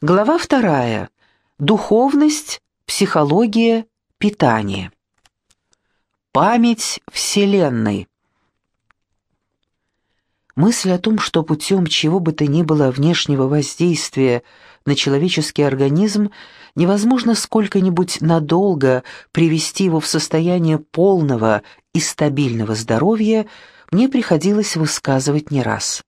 Глава вторая. Духовность, психология, питание. Память Вселенной. Мысль о том, что путем чего бы то ни было внешнего воздействия на человеческий организм невозможно сколько-нибудь надолго привести его в состояние полного и стабильного здоровья, мне приходилось высказывать не раз.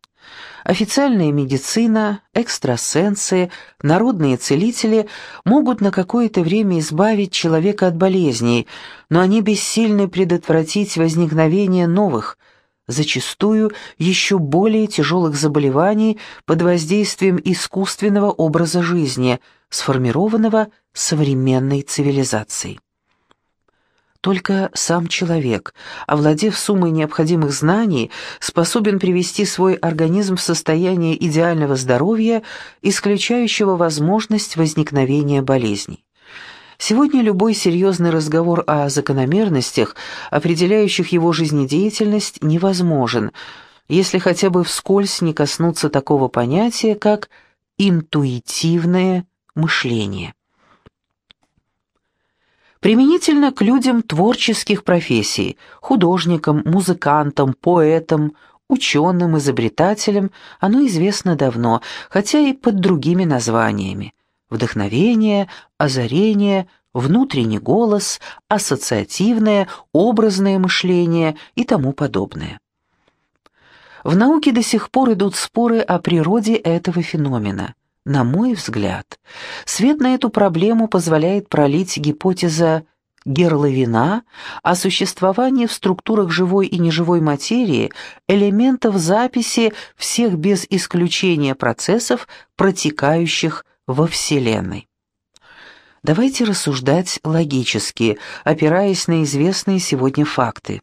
Официальная медицина, экстрасенсы, народные целители могут на какое-то время избавить человека от болезней, но они бессильны предотвратить возникновение новых, зачастую еще более тяжелых заболеваний под воздействием искусственного образа жизни, сформированного современной цивилизацией. Только сам человек, овладев суммой необходимых знаний, способен привести свой организм в состояние идеального здоровья, исключающего возможность возникновения болезней. Сегодня любой серьезный разговор о закономерностях, определяющих его жизнедеятельность, невозможен, если хотя бы вскользь не коснуться такого понятия, как интуитивное мышление. Применительно к людям творческих профессий, художникам, музыкантам, поэтам, ученым, изобретателям, оно известно давно, хотя и под другими названиями. Вдохновение, озарение, внутренний голос, ассоциативное, образное мышление и тому подобное. В науке до сих пор идут споры о природе этого феномена. На мой взгляд, свет на эту проблему позволяет пролить гипотеза Герловина о существовании в структурах живой и неживой материи элементов записи всех без исключения процессов, протекающих во Вселенной. Давайте рассуждать логически, опираясь на известные сегодня факты.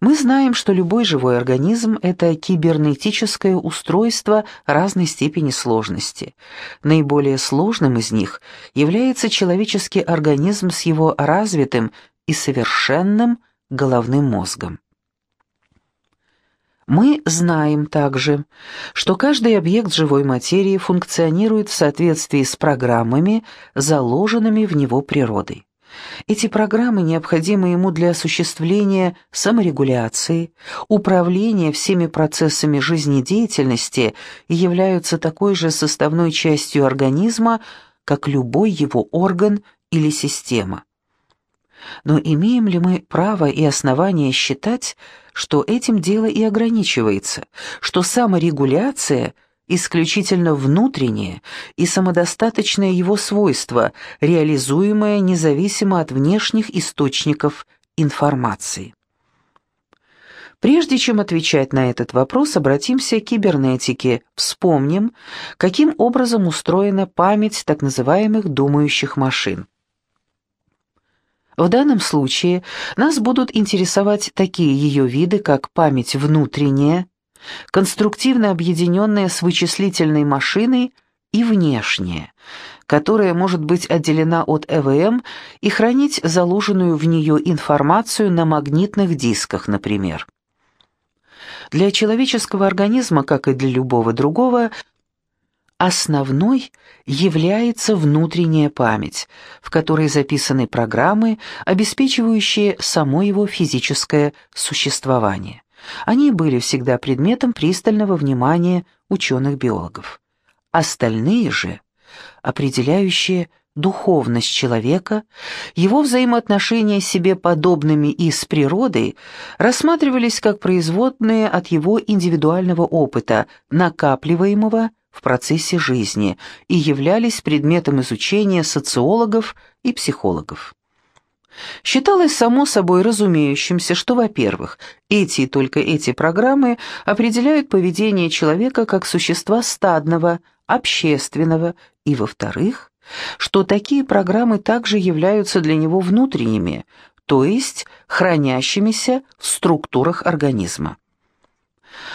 Мы знаем, что любой живой организм – это кибернетическое устройство разной степени сложности. Наиболее сложным из них является человеческий организм с его развитым и совершенным головным мозгом. Мы знаем также, что каждый объект живой материи функционирует в соответствии с программами, заложенными в него природой. Эти программы необходимы ему для осуществления саморегуляции, управления всеми процессами жизнедеятельности и являются такой же составной частью организма, как любой его орган или система. Но имеем ли мы право и основания считать, что этим дело и ограничивается, что саморегуляция – исключительно внутреннее и самодостаточное его свойство, реализуемое независимо от внешних источников информации. Прежде чем отвечать на этот вопрос, обратимся к кибернетике, вспомним, каким образом устроена память так называемых думающих машин. В данном случае нас будут интересовать такие ее виды, как память внутренняя, конструктивно объединенная с вычислительной машиной и внешняя, которая может быть отделена от ЭВМ и хранить заложенную в нее информацию на магнитных дисках, например. Для человеческого организма, как и для любого другого, основной является внутренняя память, в которой записаны программы, обеспечивающие само его физическое существование. Они были всегда предметом пристального внимания ученых-биологов. Остальные же, определяющие духовность человека, его взаимоотношения с себе подобными и с природой, рассматривались как производные от его индивидуального опыта, накапливаемого в процессе жизни, и являлись предметом изучения социологов и психологов. Считалось само собой разумеющимся, что, во-первых, эти и только эти программы определяют поведение человека как существа стадного, общественного, и, во-вторых, что такие программы также являются для него внутренними, то есть хранящимися в структурах организма.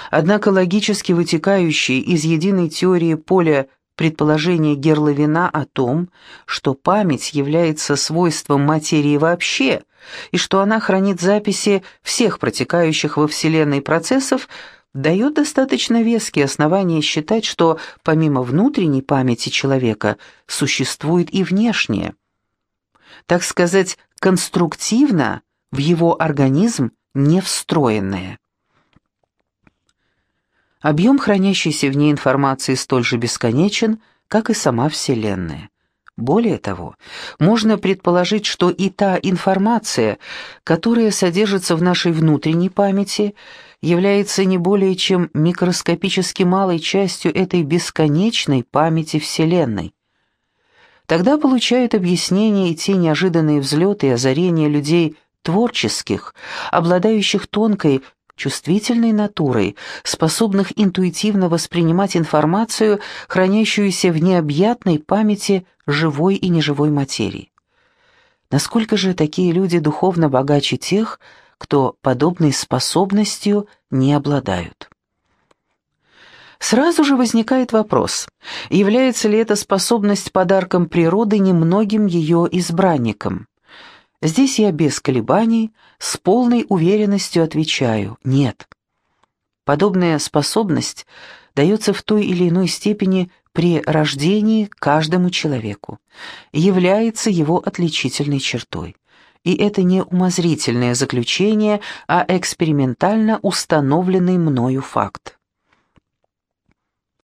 Однако логически вытекающие из единой теории поля предположение Герловина о том, что память является свойством материи вообще, и что она хранит записи всех протекающих во Вселенной процессов, дает достаточно веские основания считать, что помимо внутренней памяти человека существует и внешняя. Так сказать, конструктивно в его организм не встроенная. Объем хранящейся в ней информации столь же бесконечен, как и сама Вселенная. Более того, можно предположить, что и та информация, которая содержится в нашей внутренней памяти, является не более чем микроскопически малой частью этой бесконечной памяти Вселенной. Тогда получают объяснение и те неожиданные взлеты и озарения людей творческих, обладающих тонкой, чувствительной натурой, способных интуитивно воспринимать информацию, хранящуюся в необъятной памяти живой и неживой материи. Насколько же такие люди духовно богаче тех, кто подобной способностью не обладают? Сразу же возникает вопрос, является ли эта способность подарком природы немногим ее избранникам? Здесь я без колебаний, с полной уверенностью отвечаю «нет». Подобная способность дается в той или иной степени при рождении каждому человеку, является его отличительной чертой. И это не умозрительное заключение, а экспериментально установленный мною факт.